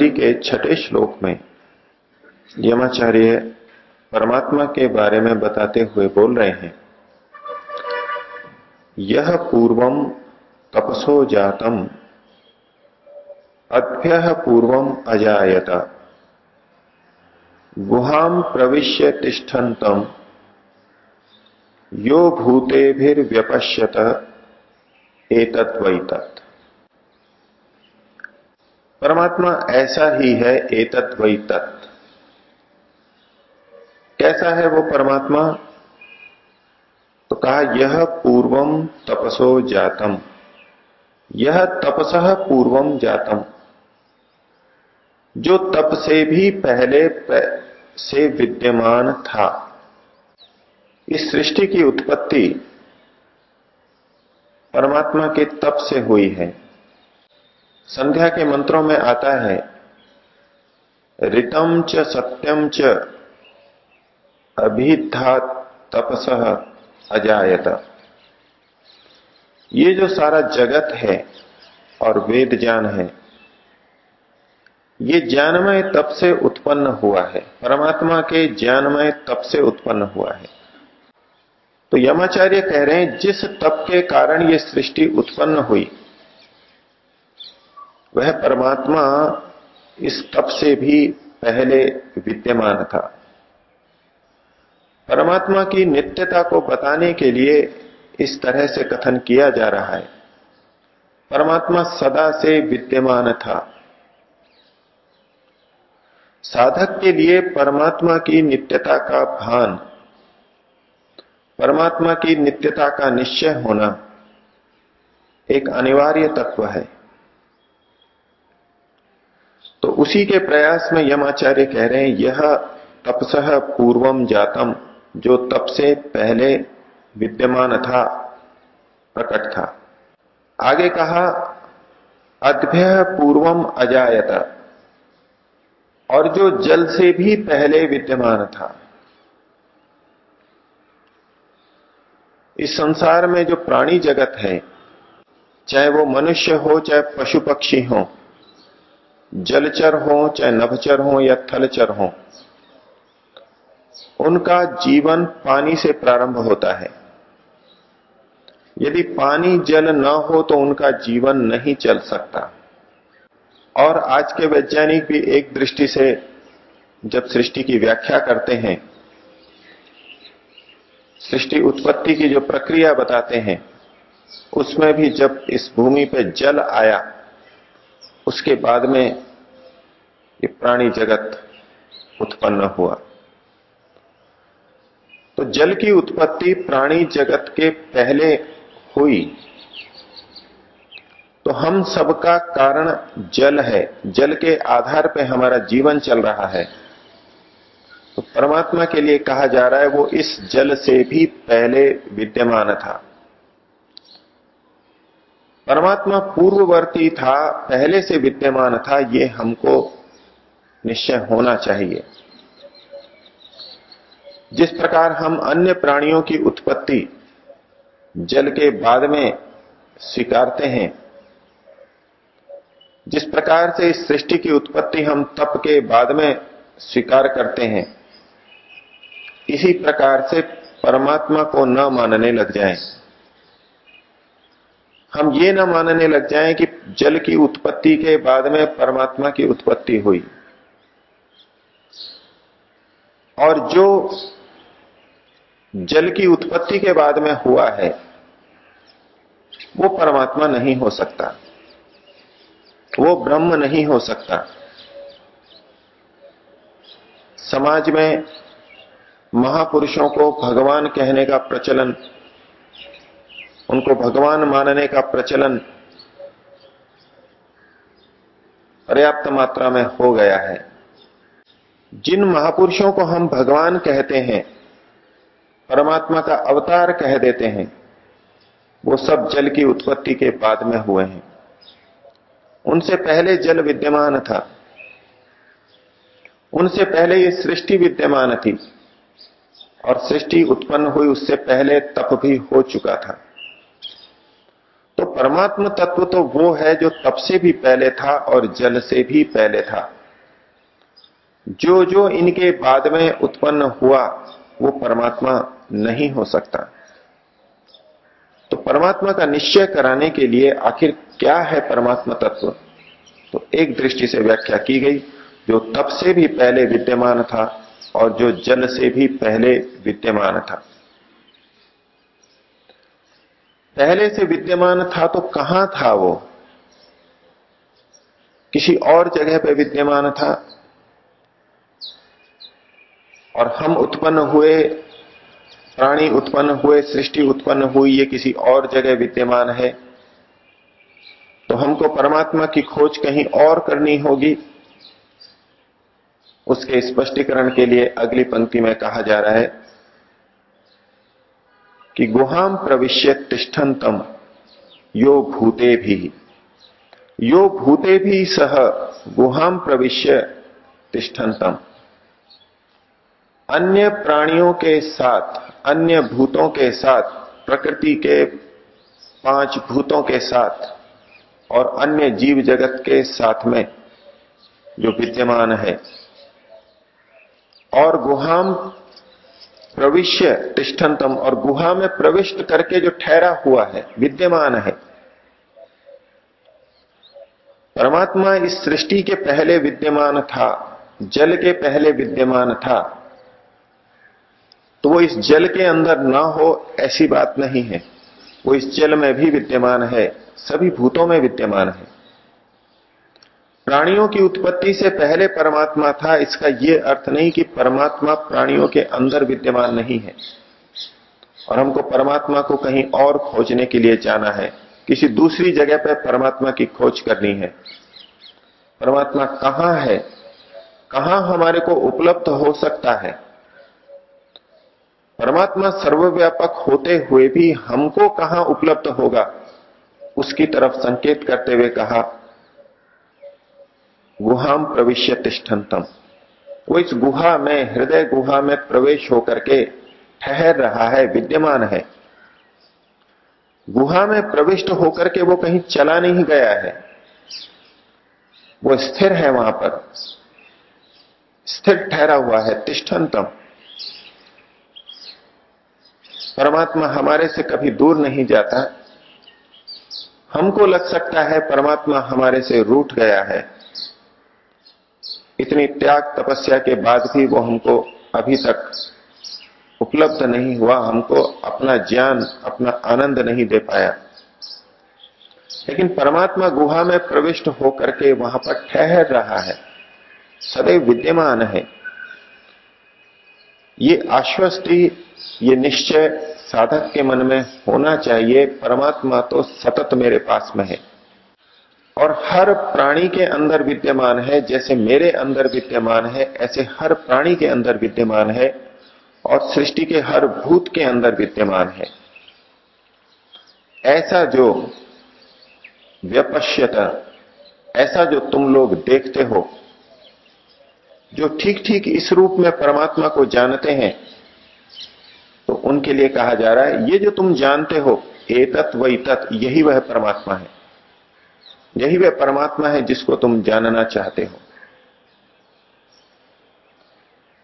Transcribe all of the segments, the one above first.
चौथी के छठे श्लोक में यमाचार्य परमात्मा के बारे में बताते हुए बोल रहे हैं, यह पूर्वम तपसो जातम अभ्य पूर्वम अजायत। गुहाम प्रविश्य तिष्ठन्तम, यो भूतेभिर्व्यपश्यत एतत्वैतत् परमात्मा ऐसा ही है, एतत् वही तत्। कैसा है वो परमात्मा? तो कहा, यह पूर्वम तपसो जातम। यह तपस पूर्वम जातम। जो तप से भी पहले से विद्यमान था। इस सृष्टि की उत्पत्ति परमात्मा के तप से हुई है। संध्या के मंत्रों में आता है, ऋतम च सत्यम च अभिधा तपस अजायत। ये जो सारा जगत है और वेद ज्ञान है, ये ज्ञानमय तप से उत्पन्न हुआ है। परमात्मा के ज्ञानमय तप से उत्पन्न हुआ है। तो यमाचार्य कह रहे हैं, जिस तप के कारण ये सृष्टि उत्पन्न हुई वह परमात्मा इस तप से भी पहले विद्यमान था। परमात्मा की नित्यता को बताने के लिए इस तरह से कथन किया जा रहा है। परमात्मा सदा से विद्यमान था। साधक के लिए परमात्मा की नित्यता का भान, परमात्मा की नित्यता का निश्चय होना एक अनिवार्य तत्व है। तो उसी के प्रयास में यमाचार्य कह रहे हैं, यह तपस पूर्वम जातम, जो तप से पहले विद्यमान था, प्रकट था। आगे कहा, अद्भ्य पूर्वम अजायत, और जो जल से भी पहले विद्यमान था। इस संसार में जो प्राणी जगत है, चाहे वो मनुष्य हो, चाहे पशु पक्षी हो जलचर हो, चाहे नभचर हो या थलचर हो, उनका जीवन पानी से प्रारंभ होता है। यदि पानी जल न हो तो उनका जीवन नहीं चल सकता। और आज के वैज्ञानिक भी एक दृष्टि से जब सृष्टि की व्याख्या करते हैं, सृष्टि उत्पत्ति की जो प्रक्रिया बताते हैं, उसमें भी जब इस भूमि पर जल आया, उसके बाद में ये प्राणी जगत उत्पन्न हुआ। तो जल की उत्पत्ति प्राणी जगत के पहले हुई। तो हम सबका कारण जल है। जल के आधार पर हमारा जीवन चल रहा है। तो परमात्मा के लिए कहा जा रहा है, वो इस जल से भी पहले विद्यमान था। परमात्मा पूर्ववर्ती था, पहले से विद्यमान था, ये हमको निश्चय होना चाहिए। जिस प्रकार हम अन्य प्राणियों की उत्पत्ति जल के बाद में स्वीकारते हैं जिस प्रकार से इस सृष्टि की उत्पत्ति हम तप के बाद में स्वीकार करते हैं इसी प्रकार से परमात्मा को न मानने लग जाएँ, हम ये न मानने लग जाएँ कि जल की उत्पत्ति के बाद में परमात्मा की उत्पत्ति हुई। और जो जल की उत्पत्ति के बाद में हुआ है, वो परमात्मा नहीं हो सकता। वो ब्रह्म नहीं हो सकता। समाज में महापुरुषों को भगवान कहने का प्रचलन, उनको भगवान मानने का प्रचलन पर्याप्त मात्रा में हो गया है। जिन महापुरुषों को हम भगवान कहते हैं, परमात्मा का अवतार कह देते हैं, वो सब जल की उत्पत्ति के बाद में हुए हैं। उनसे पहले जल विद्यमान था। उनसे पहले ये सृष्टि विद्यमान थी और सृष्टि उत्पन्न हुई उससे पहले तप भी हो चुका था। तो परमात्मा तत्व तो वो है जो तप से भी पहले था और जल से भी पहले था। जो जो इनके बाद में उत्पन्न हुआ, वो परमात्मा नहीं हो सकता। तो परमात्मा का निश्चय कराने के लिए आखिर क्या है परमात्मा तत्व? तो एक दृष्टि से व्याख्या की गई, जो तप से भी पहले विद्यमान था और जो जल से भी पहले विद्यमान था। पहले से विद्यमान था तो कहाँ था वो? किसी और जगह पर विद्यमान था? और हम उत्पन्न हुए, प्राणी उत्पन्न हुए, सृष्टि उत्पन्न हुई, ये किसी और जगह विद्यमान है। तो हमको परमात्मा की खोज कहीं और करनी होगी। उसके स्पष्टीकरण के लिए अगली पंक्ति में कहा जा रहा है कि गुहाम प्रविश्य तिष्ठन्तम, यो भूते भी यो भूते भी सह गुहाम प्रविश्य तिष्ठन्तम। अन्य प्राणियों के साथ, अन्य भूतों के साथ, प्रकृति के पाँच भूतों के साथ और अन्य जीव जगत के साथ में जो विद्यमान है। और गुहाम प्रविश्य तिष्ठन्तम और गुहा में प्रविष्ट करके जो ठहरा हुआ है, विद्यमान है। परमात्मा इस सृष्टि के पहले विद्यमान था, जल के पहले विद्यमान था तो वो इस जल के अंदर ना हो, ऐसी बात नहीं है। वो इस जल में भी विद्यमान है, सभी भूतों में विद्यमान है। प्राणियों की उत्पत्ति से पहले परमात्मा था, इसका यह अर्थ नहीं कि परमात्मा प्राणियों के अंदर विद्यमान नहीं है। और हमको परमात्मा को कहीं और खोजने के लिए जाना है। किसी दूसरी जगह पर परमात्मा की खोज करनी है। परमात्मा कहाँ है? कहाँ हमारे को उपलब्ध हो सकता है? परमात्मा सर्वव्यापक होते हुए भी हमको कहाँ उपलब्ध होगा? उसकी तरफ़ संकेत करते हुए कहा गुहाम प्रविश्य तिष्ठंतम वो इस गुहा में, हृदय गुहा में प्रवेश होकर के ठहर रहा है, विद्यमान है। गुहा में प्रविष्ट होकर के वो कहीं चला नहीं गया है। वो स्थिर है वहाँ पर। स्थिर ठहरा हुआ है, तिष्ठन्तम। परमात्मा हमारे से कभी दूर नहीं जाता। हमको लग सकता है परमात्मा हमारे से रूठ गया है। इतनी त्याग तपस्या के बाद भी वो हमको अभी तक उपलब्ध नहीं हुआ, हमको अपना ज्ञान, अपना आनंद नहीं दे पाया। लेकिन परमात्मा गुहा में प्रविष्ट होकर के वहाँ पर ठहर रहा है, सदैव विद्यमान है। ये आश्वस्ति, ये निश्चय साधक के मन में होना चाहिए, परमात्मा तो सतत मेरे पास में है। और हर प्राणी के अंदर विद्यमान है, जैसे मेरे अंदर विद्यमान है, ऐसे हर प्राणी के अंदर विद्यमान है, और सृष्टि के हर भूत के अंदर विद्यमान है। ऐसा जो व्यपश्यता, ऐसा जो तुम लोग देखते हो जो ठीक ठीक इस रूप में परमात्मा को जानते हैं तो उनके लिए कहा जा रहा है, ये जो तुम जानते हो, एतत् व तत्, यही वह परमात्मा है। यही वह परमात्मा है जिसको तुम जानना चाहते हो।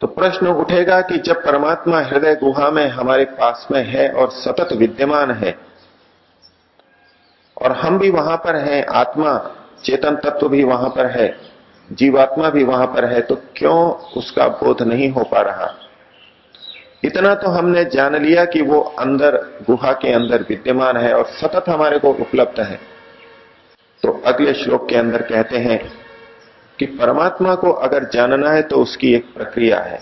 तो प्रश्न उठेगा कि जब परमात्मा हृदय गुहा में हमारे पास में है और सतत विद्यमान है, और हम भी वहाँ पर हैं, आत्मा, चेतन तत्व भी वहाँ पर है जीवात्मा भी वहाँ पर है तो क्यों उसका बोध नहीं हो पा रहा? इतना तो हमने जान लिया कि वो अंदर, गुहा के अंदर विद्यमान है और सतत हमारे को उपलब्ध है। तो अगले श्लोक के अंदर कहते हैं कि परमात्मा को अगर जानना है तो उसकी एक प्रक्रिया है।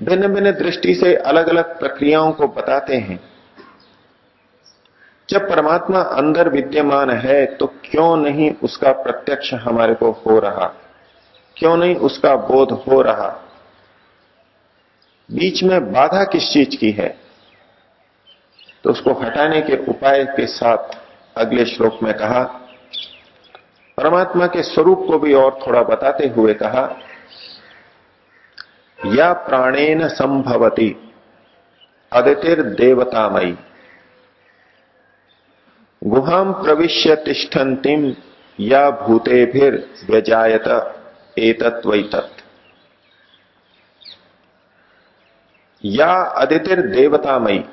भिन्न भिन्न दृष्टि से अलग अलग प्रक्रियाओं को बताते हैं। जब परमात्मा अंदर विद्यमान है तो क्यों नहीं उसका प्रत्यक्ष हमारे को हो रहा? क्यों नहीं उसका बोध हो रहा? बीच में बाधा किस चीज़ की है? तो उसको हटाने के उपाय के साथ अगले श्लोक में कहा, परमात्मा के स्वरूप को भी और थोड़ा बताते हुए कहा, या प्राणेन संभवती अदितिर देवतामयी गुहाम प्रविश्य तिष्ठन्तिम या भूते फिर व्यजायत एतत्वत या अदितिर देवतामयी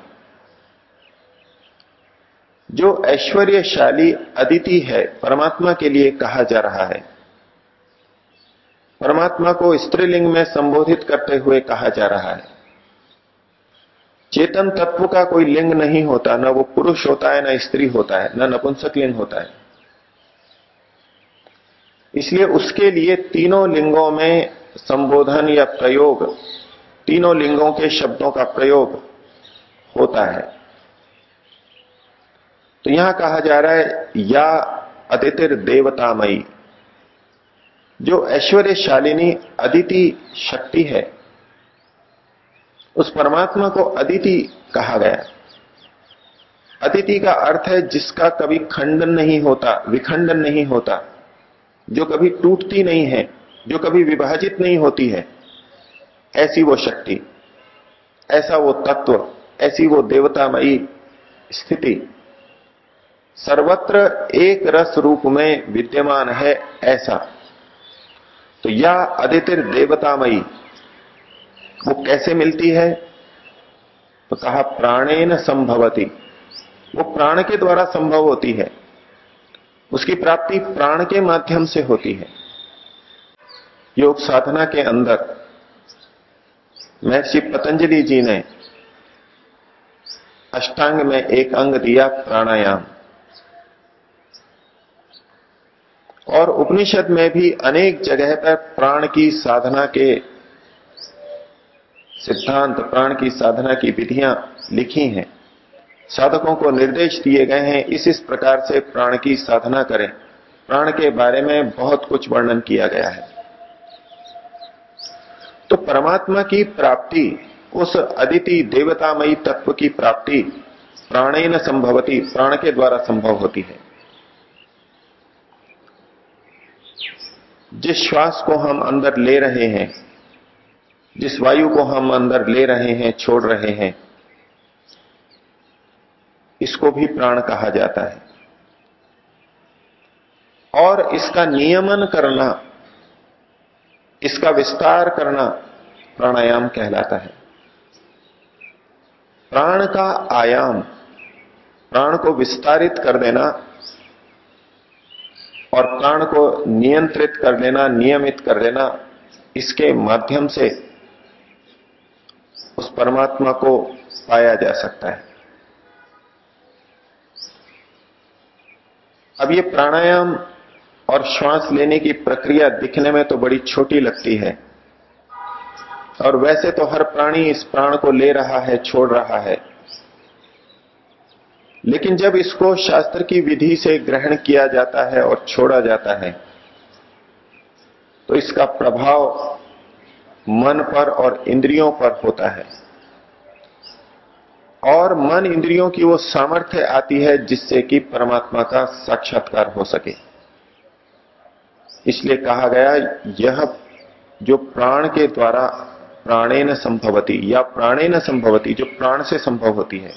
जो ऐश्वर्यशाली अदिति है, परमात्मा के लिए कहा जा रहा है। परमात्मा को स्त्रीलिंग में संबोधित करते हुए कहा जा रहा है। चेतन तत्व का कोई लिंग नहीं होता, ना वो पुरुष होता है, ना स्त्री होता है, ना नपुंसक लिंग होता है। इसलिए उसके लिए तीनों लिंगों में संबोधन या प्रयोग, तीनों लिंगों के शब्दों का प्रयोग होता है। तो यहाँ कहा जा रहा है, या अदितिर देवतामयी, जो ऐश्वर्यशालिनी अदिति शक्ति है। उस परमात्मा को अदिति कहा गया अतिथि का अर्थ है जिसका कभी खंडन नहीं होता, विखंडन नहीं होता, जो कभी टूटती नहीं है, जो कभी विभाजित नहीं होती है। ऐसी वो शक्ति, ऐसा वो तत्व, ऐसी वो देवतामयी स्थिति, सर्वत्र एक रस रूप में विद्यमान है ऐसा। तो या अदितिर देवतामयी वो कैसे मिलती है? तो कहा, प्राणेन संभवती। वो प्राण के द्वारा संभव होती है। उसकी प्राप्ति प्राण के माध्यम से होती है। योग साधना के अंदर, महर्षि पतंजलि जी ने अष्टांग में एक अंग दिया, प्राणायाम। और उपनिषद में भी अनेक जगह पर प्राण की साधना के सिद्धांत, प्राण की साधना की विधियाँ लिखी हैं। साधकों को निर्देश दिए गए हैं, इस इस प्रकार से प्राण की साधना करें। प्राण के बारे में बहुत कुछ वर्णन किया गया है। तो परमात्मा की प्राप्ति, उस अदिति देवतामयी तत्व की प्राप्ति प्राणे न संभवती, प्राण के द्वारा संभव होती है। जिस श्वास को हम अंदर ले रहे हैं जिस वायु को हम अंदर ले रहे हैं, छोड़ रहे हैं, इसको भी प्राण कहा जाता है। और इसका नियमन करना, इसका विस्तार करना प्राणायाम कहलाता है। प्राण का आयाम, प्राण को विस्तारित कर देना और प्राण को नियंत्रित कर लेना नियमित कर लेना इसके माध्यम से उस परमात्मा को पाया जा सकता है। अब ये प्राणायाम और श्वास लेने की प्रक्रिया दिखने में तो बड़ी छोटी लगती है। और वैसे तो हर प्राणी इस प्राण को ले रहा है, छोड़ रहा है। लेकिन जब इसको शास्त्र की विधि से ग्रहण किया जाता है और छोड़ा जाता है तो इसका प्रभाव मन पर और इंद्रियों पर होता है। और मन इंद्रियों की वो सामर्थ्य आती है जिससे कि परमात्मा का साक्षात्कार हो सके। इसलिए कहा गया, यह जो प्राण के द्वारा प्राणे न संभवती या प्राणे न संभवती, जो प्राण से संभव होती है।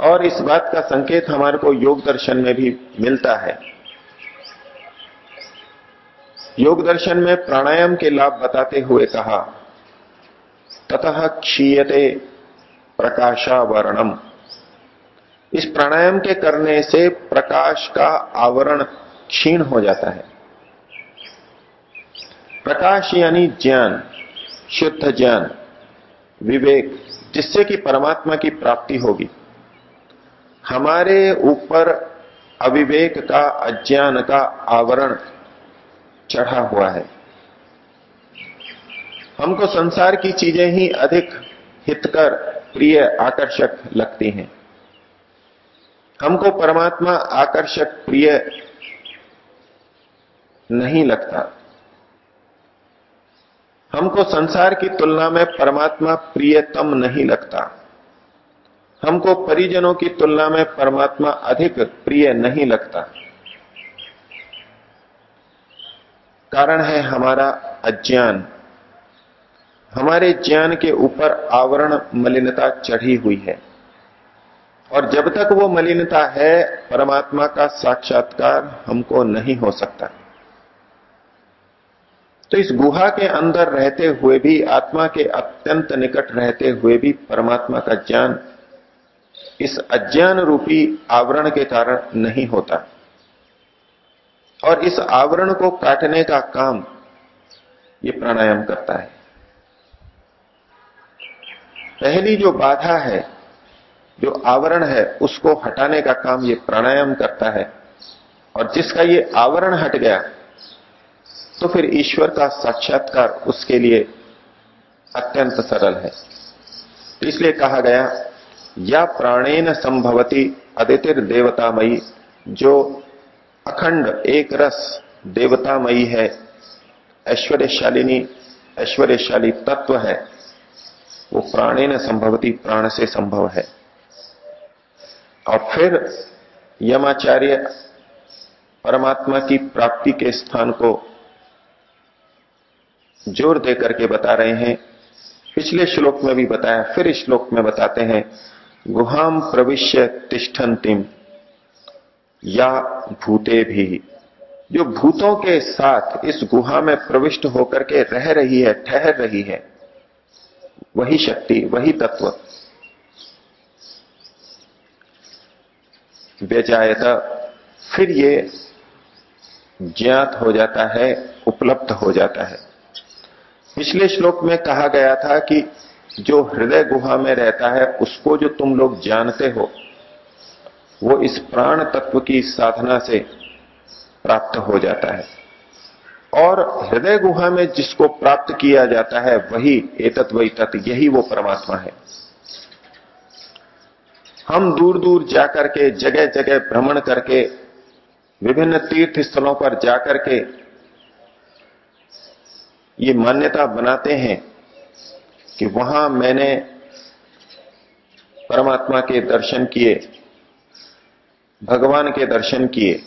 और इस बात का संकेत हमारे को योग दर्शन में भी मिलता है। योग दर्शन में प्राणायाम के लाभ बताते हुए कहा, ततः क्षीयते प्रकाशावरणम। इस प्राणायाम के करने से प्रकाश का आवरण क्षीण हो जाता है। प्रकाश यानी ज्ञान, शुद्ध ज्ञान, विवेक, जिससे कि परमात्मा की प्राप्ति होगी। हमारे ऊपर अविवेक का, अज्ञान का आवरण चढ़ा हुआ है। हमको संसार की चीज़ें ही अधिक हितकर, प्रिय, आकर्षक लगती हैं। हमको परमात्मा आकर्षक, प्रिय नहीं लगता। हमको संसार की तुलना में परमात्मा प्रियतम नहीं लगता। हमको परिजनों की तुलना में परमात्मा अधिक प्रिय नहीं लगता। कारण है हमारा अज्ञान। हमारे ज्ञान के ऊपर आवरण मलिनता चढ़ी हुई है। और जब तक वो मलिनता है, परमात्मा का साक्षात्कार हमको नहीं हो सकता। तो इस गुहा के अंदर रहते हुए भी, आत्मा के अत्यंत निकट रहते हुए भी परमात्मा का ज्ञान इस अज्ञान रूपी आवरण के कारण नहीं होता। और इस आवरण को काटने का काम ये प्राणायाम करता है। पहली जो बाधा है, जो आवरण है, उसको हटाने का काम ये प्राणायाम करता है। और जिसका ये आवरण हट गया तो फिर ईश्वर का साक्षात्कार उसके लिए अत्यंत सरल है। इसलिए कहा गया, या प्राणेन संभवती अदितिर देवतामयी जो अखंड एक रस देवतामयी है। ऐश्वर्यशालिनी, ऐश्वर्यशाली तत्व है। वो प्राणे न संभवती, प्राण से संभव है। और फिर यमाचार्य परमात्मा की प्राप्ति के स्थान को ज़ोर देकर के बता रहे हैं। पिछले श्लोक में भी बताया, फिर इस श्लोक में बताते हैं गुहाम प्रविश्य तिष्ठन्तिम। या भूते भी। जो भूतों के साथ इस गुहा में प्रविष्ट होकर के रह रही है, ठहर रही है, वही शक्ति, वही तत्व। व्यजायता फिर ये ज्ञात हो जाता है, उपलब्ध हो जाता है। पिछले श्लोक में कहा गया था कि जो हृदय गुहा में रहता है, उसको जो तुम लोग जानते हो वो इस प्राण तत्व की साधना से प्राप्त हो जाता है। और हृदय गुहा में जिसको प्राप्त किया जाता है, वही एतत् वही तत्व यही वो परमात्मा है। हम दूर दूर जाकर के जगह जगह भ्रमण करके, विभिन्न तीर्थ स्थलों पर जाकर के ये मान्यता बनाते हैं कि वहाँ मैंने परमात्मा के दर्शन किए भगवान के दर्शन किए।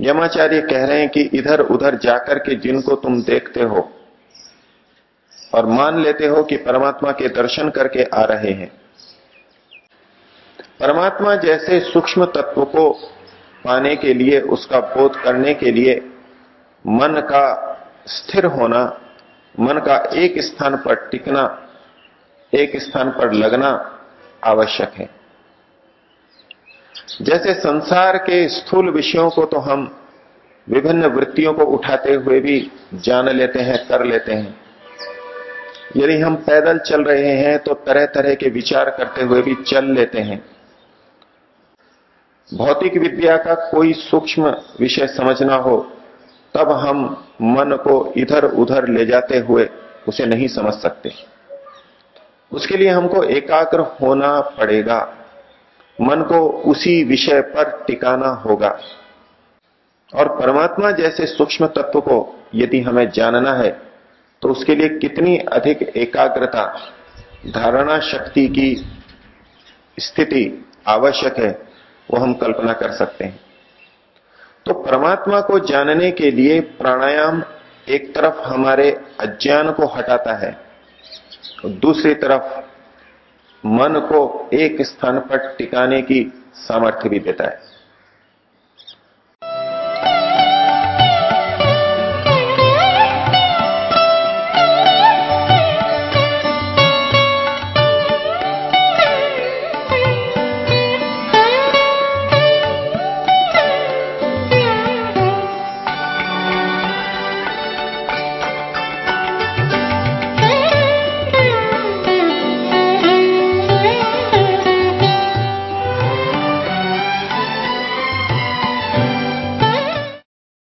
यमाचार्य कह रहे हैं कि इधर उधर जाकर के जिनको तुम देखते हो और मान लेते हो कि परमात्मा के दर्शन करके आ रहे हैं। परमात्मा जैसे सूक्ष्म तत्व को पाने के लिए, उसका बोध करने के लिए मन का स्थिर होना, मन का एक स्थान पर टिकना, एक स्थान पर लगना आवश्यक है। जैसे संसार के स्थूल विषयों को तो हम विभिन्न वृत्तियों को उठाते हुए भी जान लेते हैं, कर लेते हैं। यदि हम पैदल चल रहे हैं तो तरह तरह के विचार करते हुए भी चल लेते हैं। भौतिक विद्या का कोई सूक्ष्म विषय समझना हो, तब हम मन को इधर उधर ले जाते हुए उसे नहीं समझ सकते। उसके लिए हमको एकाग्र होना पड़ेगा। मन को उसी विषय पर टिकाना होगा। और परमात्मा जैसे सूक्ष्म तत्व को यदि हमें जानना है तो उसके लिए कितनी अधिक एकाग्रता, धारणा शक्ति की स्थिति आवश्यक है, वो हम कल्पना कर सकते हैं। तो परमात्मा को जानने के लिए प्राणायाम एक तरफ़ हमारे अज्ञान को हटाता है, दूसरी तरफ़ मन को एक स्थान पर टिकाने की सामर्थ्य भी देता है।